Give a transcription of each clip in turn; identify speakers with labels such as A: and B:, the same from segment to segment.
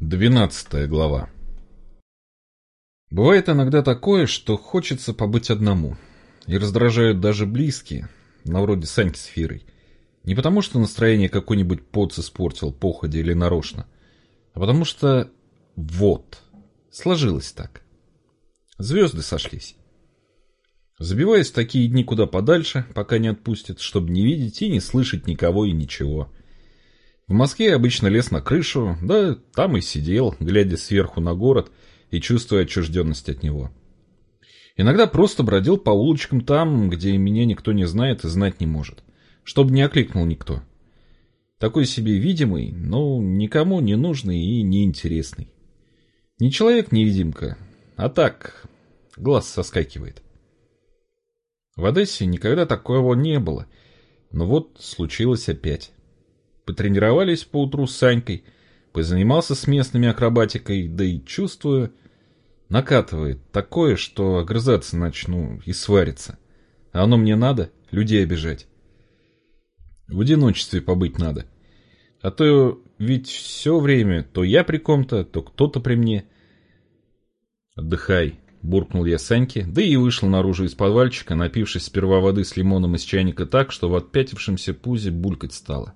A: Двенадцатая глава. Бывает иногда такое, что хочется побыть одному. И раздражают даже близкие, на вроде Саньки с Фирой. Не потому, что настроение какой-нибудь поц испортил, походе или нарочно, а потому что вот, сложилось так. Звезды сошлись. Забиваясь в такие дни куда подальше, пока не отпустят, чтобы не видеть и не слышать никого и ничего. В Москве обычно лез на крышу, да там и сидел, глядя сверху на город и чувствуя отчужденность от него. Иногда просто бродил по улочкам там, где меня никто не знает и знать не может, чтобы не окликнул никто. Такой себе видимый, но никому не нужный и неинтересный. Не человек-невидимка, а так, глаз соскакивает. В Одессе никогда такого не было, но вот случилось опять. Потренировались поутру с Санькой, позанимался с местными акробатикой, да и чувствую, накатывает такое, что огрызаться начну и свариться. А оно мне надо, людей обижать. В одиночестве побыть надо. А то ведь все время то я при ком-то, то кто-то при мне. Отдыхай, буркнул я Саньке, да и вышел наружу из подвальчика, напившись сперва воды с лимоном из чайника так, что в отпятившемся пузе булькать стало.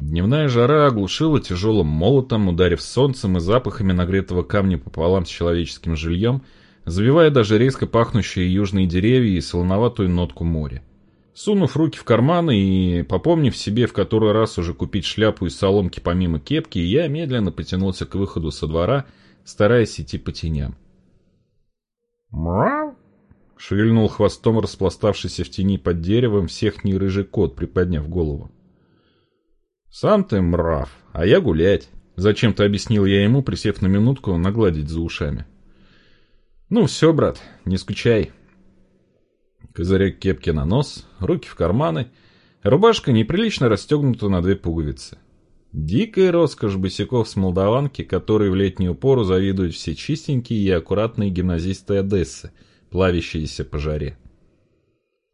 A: Дневная жара оглушила тяжелым молотом, ударив солнцем и запахами нагретого камня пополам с человеческим жильем, завивая даже резко пахнущие южные деревья и солоноватую нотку моря. Сунув руки в карманы и попомнив себе в который раз уже купить шляпу из соломки помимо кепки, я медленно потянулся к выходу со двора, стараясь идти по теням. «Мрау!» — шевельнул хвостом распластавшийся в тени под деревом всех рыжий кот, приподняв голову. «Сам ты мрав, а я гулять», — зачем-то объяснил я ему, присев на минутку нагладить за ушами. «Ну все, брат, не скучай». Козырек кепки на нос, руки в карманы, рубашка неприлично расстегнута на две пуговицы. Дикая роскошь босиков с молдаванки, которые в летнюю пору завидуют все чистенькие и аккуратные гимназисты Одессы, плавящиеся по жаре.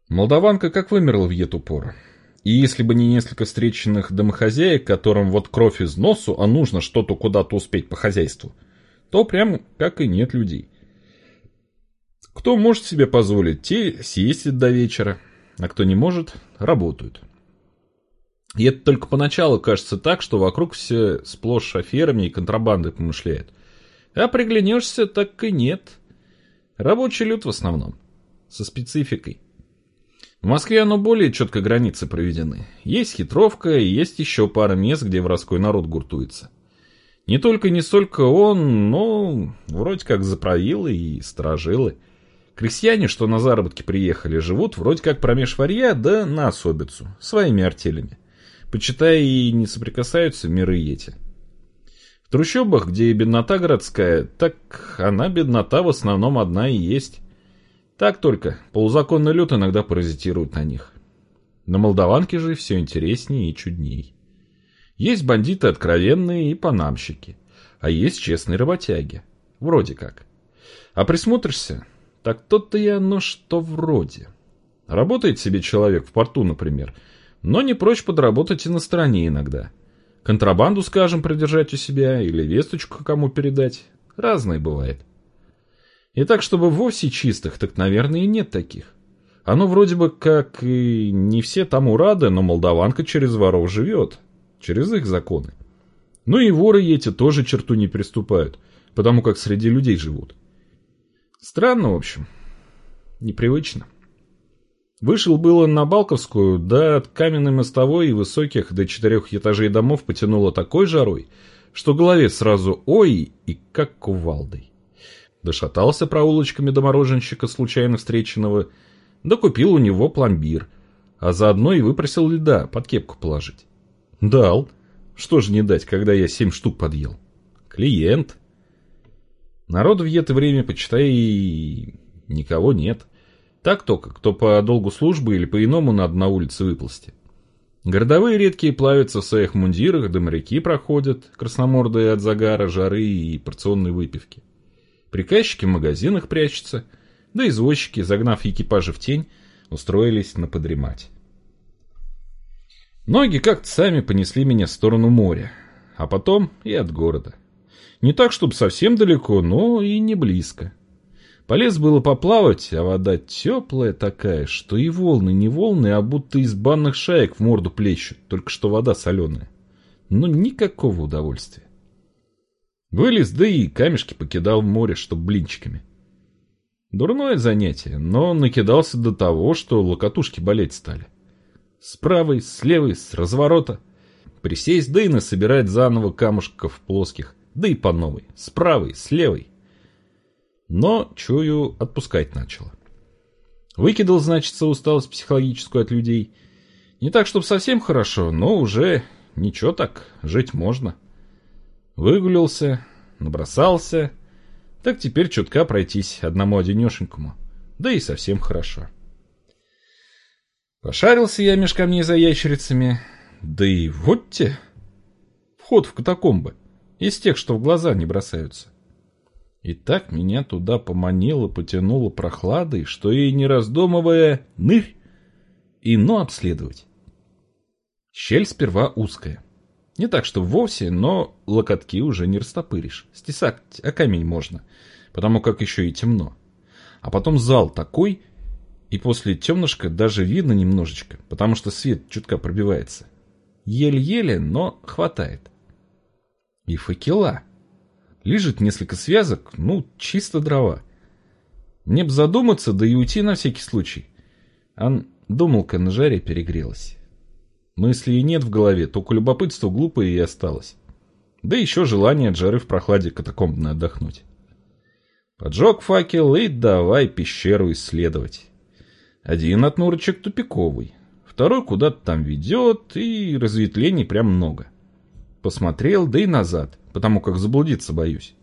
A: Молдаванка как вымерла в эту пору. И если бы не несколько встреченных домохозяек, которым вот кровь из носу, а нужно что-то куда-то успеть по хозяйству, то прям как и нет людей. Кто может себе позволить, те съездят до вечера, а кто не может, работают. И это только поначалу кажется так, что вокруг все сплошь шоферами и контрабандой помышляют. А приглянешься, так и нет. Рабочий люд в основном, со спецификой. В Москве оно более четко границы проведены. Есть хитровка и есть еще пара мест, где воровской народ гуртуется. Не только не столько он, но вроде как заправилы и сторожилы. Крестьяне, что на заработки приехали, живут вроде как промеж варья, да на особицу, своими артелями. Почитай, и не соприкасаются миры эти. В трущобах, где и беднота городская, так она беднота в основном одна и есть. Так только, полузаконный люд иногда паразитирует на них. На Молдаванке же все интереснее и чудней. Есть бандиты откровенные и панамщики, а есть честные работяги. Вроде как. А присмотришься, так тот-то и оно, что вроде. Работает себе человек в порту, например, но не прочь подработать и на стороне иногда. Контрабанду, скажем, придержать у себя или весточку кому передать. Разное бывает. И так, чтобы вовсе чистых, так, наверное, и нет таких. Оно вроде бы как и не все тому рады, но молдаванка через воров живет. Через их законы. Ну и воры эти тоже черту не приступают, потому как среди людей живут. Странно, в общем. Непривычно. Вышел было на Балковскую, да от каменной мостовой и высоких до четырех этажей домов потянуло такой жарой, что голове сразу ой и как кувалдой дошатался проулочками до мороженщика, случайно встреченного, да купил у него пломбир, а заодно и выпросил льда под кепку положить. Дал. Что же не дать, когда я семь штук подъел? Клиент. Народ в это время, почитай, никого нет. Так только, кто по долгу службы или по-иному надо на улице выползти. Городовые редкие плавятся в своих мундирах, да моряки проходят, красномордые от загара, жары и порционной выпивки. Приказчики в магазинах прячутся, да извозчики, загнав экипажи в тень, устроились на подремать. Ноги как-то сами понесли меня в сторону моря. а потом и от города. Не так, чтобы совсем далеко, но и не близко. Полез было поплавать, а вода теплая такая, что и волны не волны, а будто из банных шаек в морду плещут, только что вода соленая. Но никакого удовольствия. Вылез, да и камешки покидал в море, чтоб блинчиками. Дурное занятие, но накидался до того, что локотушки болеть стали. С правой, с левой, с разворота. Присесть, да и насобирать заново камушков плоских, да и по новой, с правой, с левой. Но, чую, отпускать начало. Выкидал, значит, усталость психологическую от людей. Не так, чтобы совсем хорошо, но уже ничего так, жить можно. Выгулился, набросался, так теперь чутка пройтись одному одинешенькому. Да и совсем хорошо. Пошарился я меж камней за ящерицами. Да и вот те. Вход в катакомбы. Из тех, что в глаза не бросаются. И так меня туда поманило, потянуло прохладой, что и не раздумывая, нырь, и ну обследовать. Щель сперва узкая. Не так, что вовсе, но локотки уже не растопыришь. Стесать а камень можно, потому как еще и темно. А потом зал такой, и после темнышка даже видно немножечко, потому что свет чутка пробивается. Еле-еле, но хватает. И факела. Лежит несколько связок, ну, чисто дрова. Мне б задуматься, да и уйти на всякий случай. А думалка на жаре перегрелась. Но если и нет в голове, только любопытство глупое и осталось. Да еще желание от жары в прохладе катакомбно отдохнуть. Поджег факел и давай пещеру исследовать. Один от норочек тупиковый, второй куда-то там ведет, и разветвлений прям много. Посмотрел, да и назад, потому как заблудиться боюсь.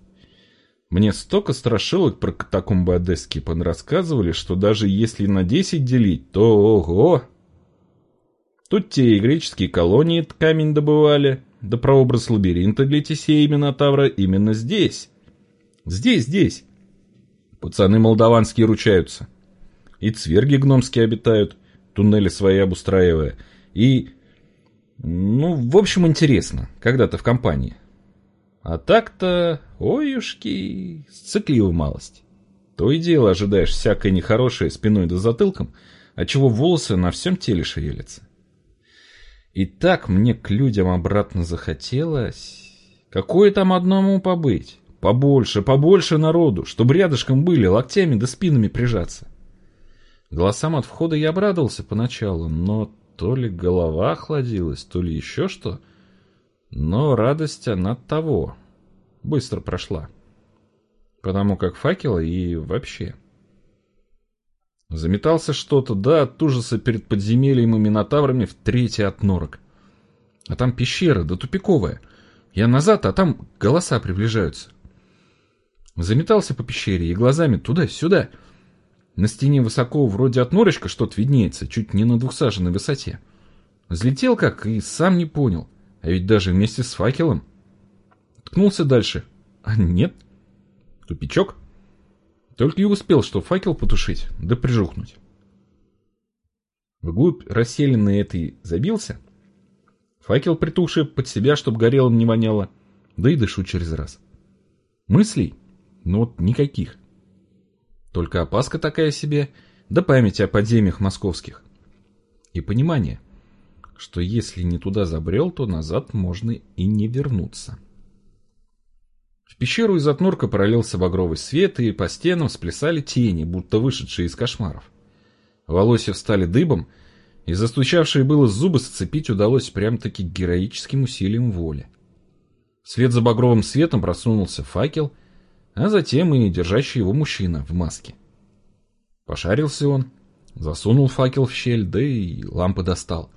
A: Мне столько страшилок про катакомбы Одесские рассказывали, что даже если на 10 делить, то ого! Тут те и греческие колонии камень добывали, да прообраз лабиринта для Тесея и Минотавра именно здесь. Здесь, здесь. Пацаны молдаванские ручаются. И цверги гномские обитают, туннели свои обустраивая. И... Ну, в общем, интересно, когда-то в компании. А так-то, ой-юшки, сцикливо малость. То и дело ожидаешь всякое нехорошее спиной да затылком, отчего волосы на всем теле шевелятся. И так мне к людям обратно захотелось. Какое там одному побыть? Побольше, побольше народу, чтобы рядышком были, локтями да спинами прижаться. Голосам от входа я обрадовался поначалу, но то ли голова охладилась, то ли еще что. Но радость она того. Быстро прошла. Потому как факела и вообще... Заметался что-то, да, от ужаса перед подземельем и минотаврами в третий от норок. А там пещера, да тупиковая. Я назад, а там голоса приближаются. Заметался по пещере и глазами туда-сюда. На стене высоко, вроде от норочка, что-то виднеется, чуть не на двухсаженной высоте. Взлетел как и сам не понял. А ведь даже вместе с факелом. Ткнулся дальше. А нет. Тупичок. Только и успел, что факел потушить, да прижухнуть. Вглубь расселенный этой забился. Факел притухший под себя, чтоб горелым не воняло. Да и дышу через раз. Мыслей? Ну вот никаких. Только опаска такая себе, да память о подземьях московских. И понимание, что если не туда забрел, то назад можно и не вернуться. В пещеру из отнорка пролился багровый свет, и по стенам сплясали тени, будто вышедшие из кошмаров. Волосья встали дыбом, и застучавшие было зубы сцепить удалось прям-таки героическим усилием воли. Вслед за багровым светом просунулся факел, а затем и держащий его мужчина в маске. Пошарился он, засунул факел в щель, да и лампы достал.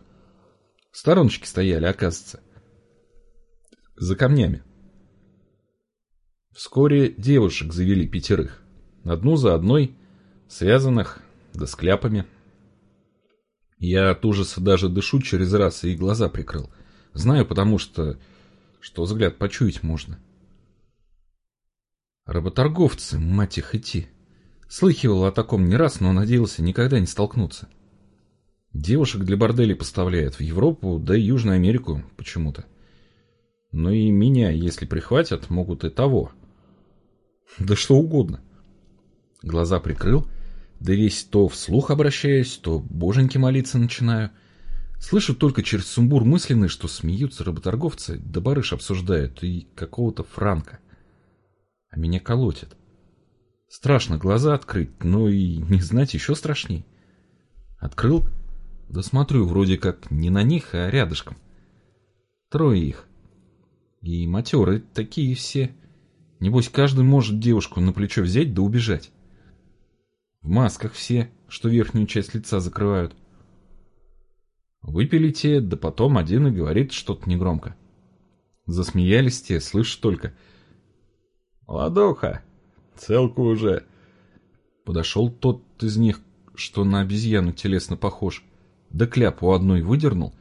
A: В стороночке стояли, оказывается, за камнями. Вскоре девушек завели пятерых. Одну за одной, связанных, да с кляпами. Я от ужаса даже дышу через раз и глаза прикрыл. Знаю, потому что... Что взгляд почуять можно. Работорговцы, мать их идти. Слыхивал о таком не раз, но надеялся никогда не столкнуться. Девушек для борделей поставляют в Европу, да и Южную Америку почему-то. Ну и меня, если прихватят, могут и того. Да что угодно. Глаза прикрыл, да весь то вслух обращаюсь, то боженьки молиться начинаю. Слышу только через сумбур мысленный, что смеются работорговцы, да барыш обсуждают, и какого-то франка. А меня колотит. Страшно глаза открыть, но и не знать еще страшней. Открыл, да смотрю, вроде как не на них, а рядышком. Трое их. И матеры такие все. Небось, каждый может девушку на плечо взять да убежать. В масках все, что верхнюю часть лица закрывают. Выпили те, да потом один и говорит что-то негромко. Засмеялись те, слышишь только. «Ладоха, целку уже!» Подошел тот из них, что на обезьяну телесно похож, да кляп у одной выдернул,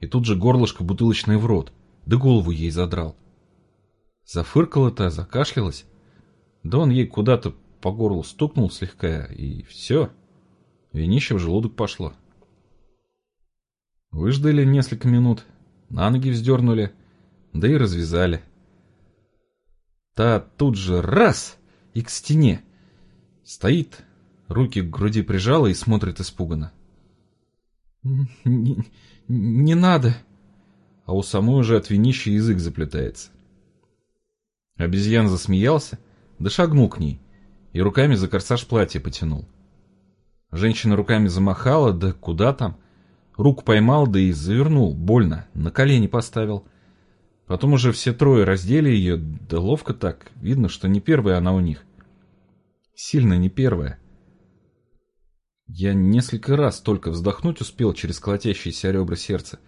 A: и тут же горлышко бутылочное в рот, да голову ей задрал. Зафыркала-то, закашлялась, да он ей куда-то по горлу стукнул слегка, и все, винище в желудок пошло. Выждали несколько минут, на ноги вздернули, да и развязали. Та тут же раз и к стене. Стоит, руки к груди прижала и смотрит испуганно. «Не, не надо!» А у самой уже от винища язык заплетается. Обезьян засмеялся, да шагнул к ней и руками за корсаж платья потянул. Женщина руками замахала, да куда там, Руку поймал, да и завернул, больно, на колени поставил. Потом уже все трое раздели ее, да ловко так, видно, что не первая она у них. Сильно не первая. Я несколько раз только вздохнуть успел через колотящиеся ребра сердца,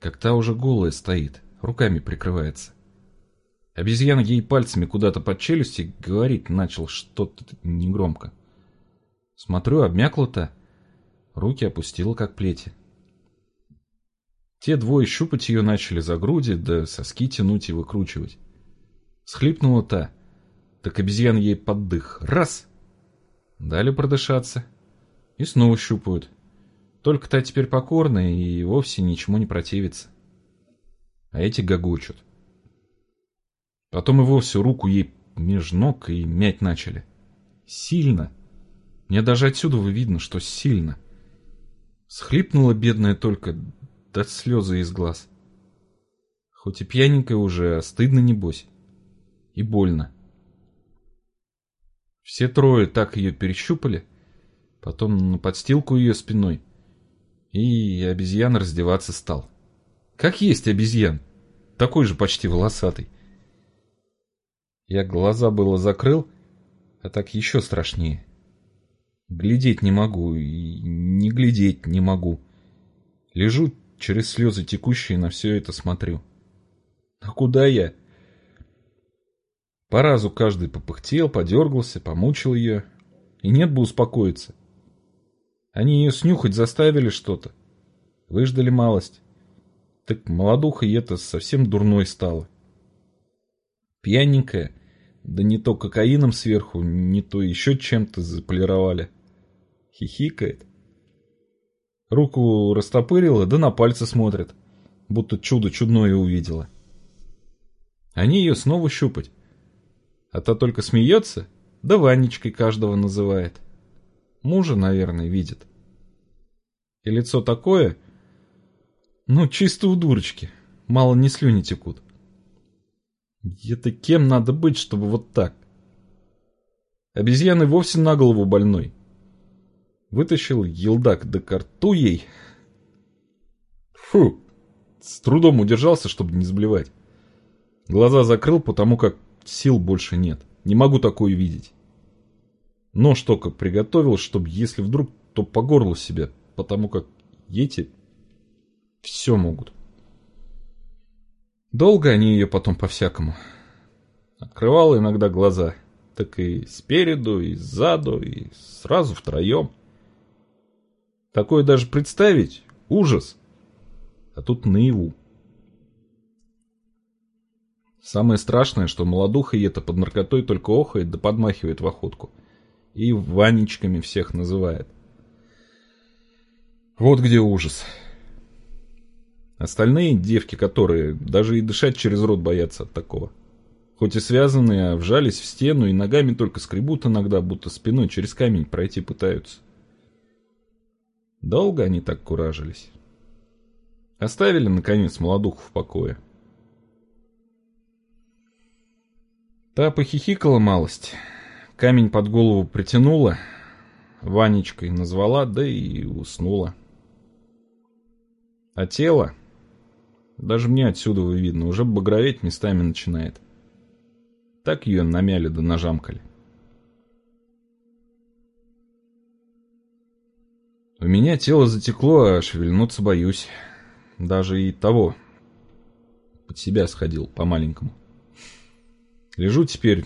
A: как та уже голая стоит, руками прикрывается. Обезьяна ей пальцами куда-то под челюсти говорить начал что-то негромко. Смотрю, обмякла-то, руки опустила, как плети. Те двое щупать ее начали за груди, да соски тянуть и выкручивать. Схлипнула та, так обезьян ей поддых. Раз! Дали продышаться. И снова щупают. Только та теперь покорная и вовсе ничему не противится. А эти гогочут. Потом и вовсе руку ей меж ног и мять начали. Сильно. Мне даже отсюда видно, что сильно. Схлипнула бедная только, да слезы из глаз. Хоть и пьяненькая уже, а стыдно небось. И больно. Все трое так ее перещупали, потом на подстилку ее спиной, и обезьян раздеваться стал. Как есть обезьян, такой же почти волосатый. Я глаза было закрыл, а так еще страшнее. Глядеть не могу и не глядеть не могу. Лежу через слезы текущие на все это смотрю. А куда я? По разу каждый попыхтел, подергался, помучил ее. И нет бы успокоиться. Они ее снюхать заставили что-то. Выждали малость. Так молодуха и это совсем дурной стала. Пьяненькая, да не то кокаином сверху, не то еще чем-то заполировали. Хихикает. Руку растопырила, да на пальцы смотрит, будто чудо чудное увидела. Они ее снова щупать. А та только смеется, да Ванечкой каждого называет. Мужа, наверное, видит. И лицо такое, ну, чисто у дурочки, мало не слюни текут. Это кем надо быть, чтобы вот так? Обезьяны вовсе на голову больной. Вытащил елдак до карту ей. Фу! С трудом удержался, чтобы не сблевать. Глаза закрыл, потому как сил больше нет. Не могу такое видеть. Нож только приготовил, чтобы, если вдруг, то по горлу себе, потому как эти все могут. Долго они ее потом по-всякому. Открывала иногда глаза, так и спереду, и сзаду, и сразу втроем. Такое даже представить — ужас. А тут наяву. Самое страшное, что молодуха и под наркотой только охает да подмахивает в охотку. И Ванечками всех называет. Вот где ужас. Остальные девки, которые даже и дышать через рот боятся от такого. Хоть и связанные, а вжались в стену и ногами только скребут иногда, будто спиной через камень пройти пытаются. Долго они так куражились. Оставили, наконец, молодуху в покое. Та похихикала малость, камень под голову притянула, Ванечкой назвала, да и уснула. А тело, даже мне отсюда видно, уже багроветь местами начинает. Так ее намяли да нажамкали. У меня тело затекло, а шевельнуться боюсь. Даже и того. Под себя сходил по-маленькому. Лежу теперь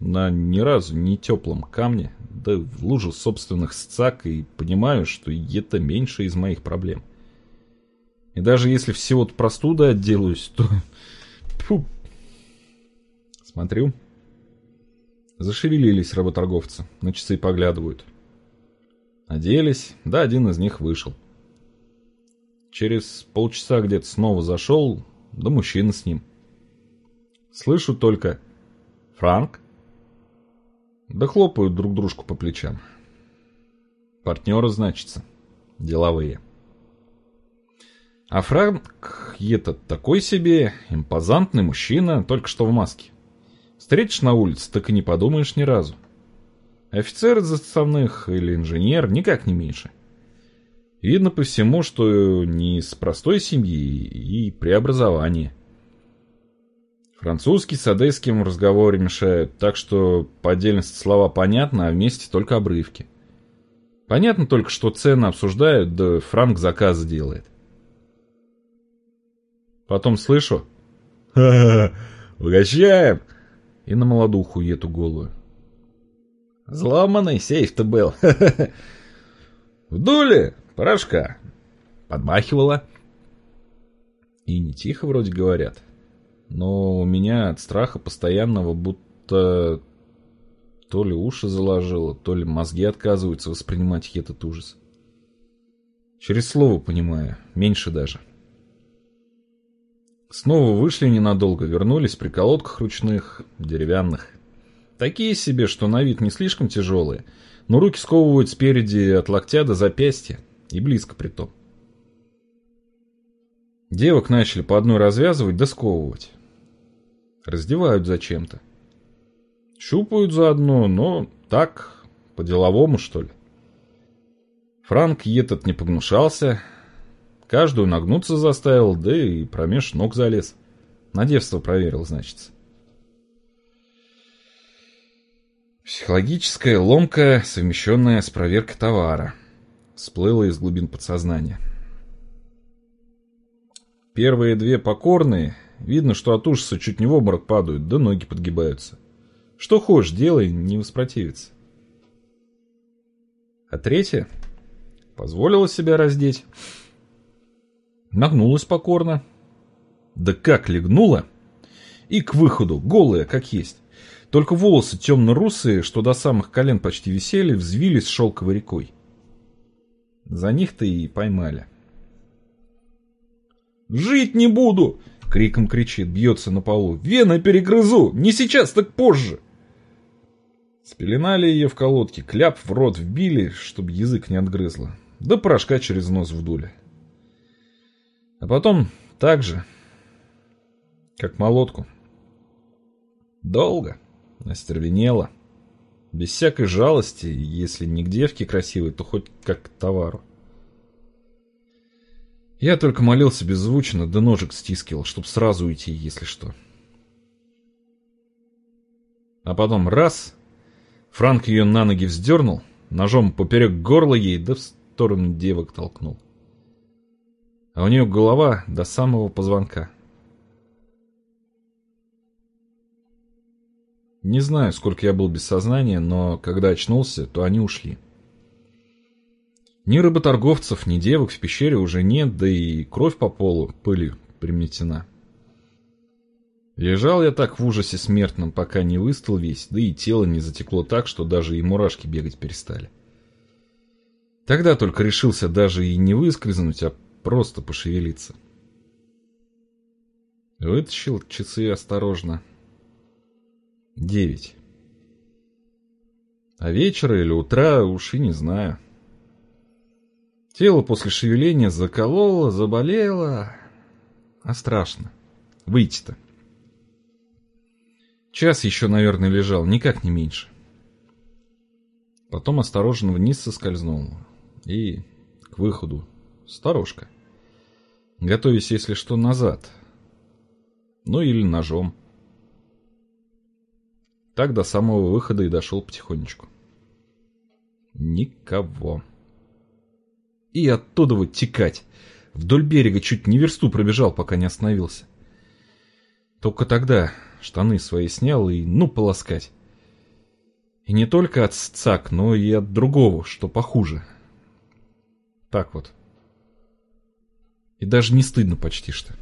A: на ни разу не теплом камне, да в лужу собственных сцак и понимаю, что это меньше из моих проблем. И даже если всего-то простуда отделаюсь, то... Фу. Смотрю. Зашевелились работорговцы, на часы поглядывают. Оделись, да один из них вышел. Через полчаса где-то снова зашел, да мужчина с ним. Слышу только «Франк?» Да хлопают друг дружку по плечам. Партнеры, значится, деловые. А Франк этот такой себе, импозантный мужчина, только что в маске. Встретишь на улице, так и не подумаешь ни разу. Офицер из заставных или инженер никак не меньше. Видно по всему, что не из простой семьи и преобразования. Французский с одесским в разговоре мешают, так что по отдельности слова понятны, а вместе только обрывки. Понятно только, что цены обсуждают, да Франк заказы делает. Потом слышу «Ха-ха, угощаем!» и на молодуху эту голую. Взломанный сейф-то был. Вдули порошка. Подмахивала. И не тихо вроде говорят. Но у меня от страха постоянного будто то ли уши заложило, то ли мозги отказываются воспринимать этот ужас. Через слово понимаю, меньше даже. Снова вышли ненадолго, вернулись при колодках ручных, деревянных. Такие себе, что на вид не слишком тяжелые, но руки сковывают спереди от локтя до запястья, и близко при том. Девок начали по одной развязывать да сковывать. Раздевают зачем-то. Щупают заодно, но так, по-деловому, что ли. Франк этот не погнушался, каждую нагнуться заставил, да и промеж ног залез. На девство проверил, значится. Психологическая ломка, совмещенная с проверкой товара, всплыла из глубин подсознания. Первые две покорные, видно, что от ужаса чуть не в обморок падают, да ноги подгибаются. Что хочешь, делай, не воспротивиться. А третья позволила себя раздеть. Нагнулась покорно. Да как легнула! И к выходу, голая, как есть. Только волосы темно-русые, что до самых колен почти висели, взвились шелковой рекой. За них-то и поймали. «Жить не буду!» — криком кричит, бьется на полу. «Вены перегрызу! Не сейчас, так позже!» Спеленали ее в колодке, кляп в рот вбили, чтобы язык не отгрызло. Да порошка через нос вдули. А потом так же, как молотку. Долго. Остервенела. Без всякой жалости, если не к девке красивой, то хоть как к товару. Я только молился беззвучно, да ножик стискивал, чтоб сразу уйти, если что. А потом раз, Франк ее на ноги вздернул, ножом поперек горла ей, да в сторону девок толкнул. А у нее голова до самого позвонка. Не знаю, сколько я был без сознания, но когда очнулся, то они ушли. Ни работорговцев, ни девок в пещере уже нет, да и кровь по полу пылью приметена. Лежал я так в ужасе смертном, пока не выстал весь, да и тело не затекло так, что даже и мурашки бегать перестали. Тогда только решился даже и не выскользнуть, а просто пошевелиться. Вытащил часы осторожно. Девять. А вечера или утра уж и не знаю. Тело после шевеления закололо, заболело. А страшно. Выйти-то. Час еще, наверное, лежал, никак не меньше. Потом осторожно вниз соскользнул. И к выходу. Сторожка. Готовясь, если что, назад. Ну или ножом. Так до самого выхода и дошел потихонечку. Никого. И оттуда вот текать. Вдоль берега чуть не версту пробежал, пока не остановился. Только тогда штаны свои снял и ну полоскать. И не только от сцак, но и от другого, что похуже. Так вот. И даже не стыдно почти что.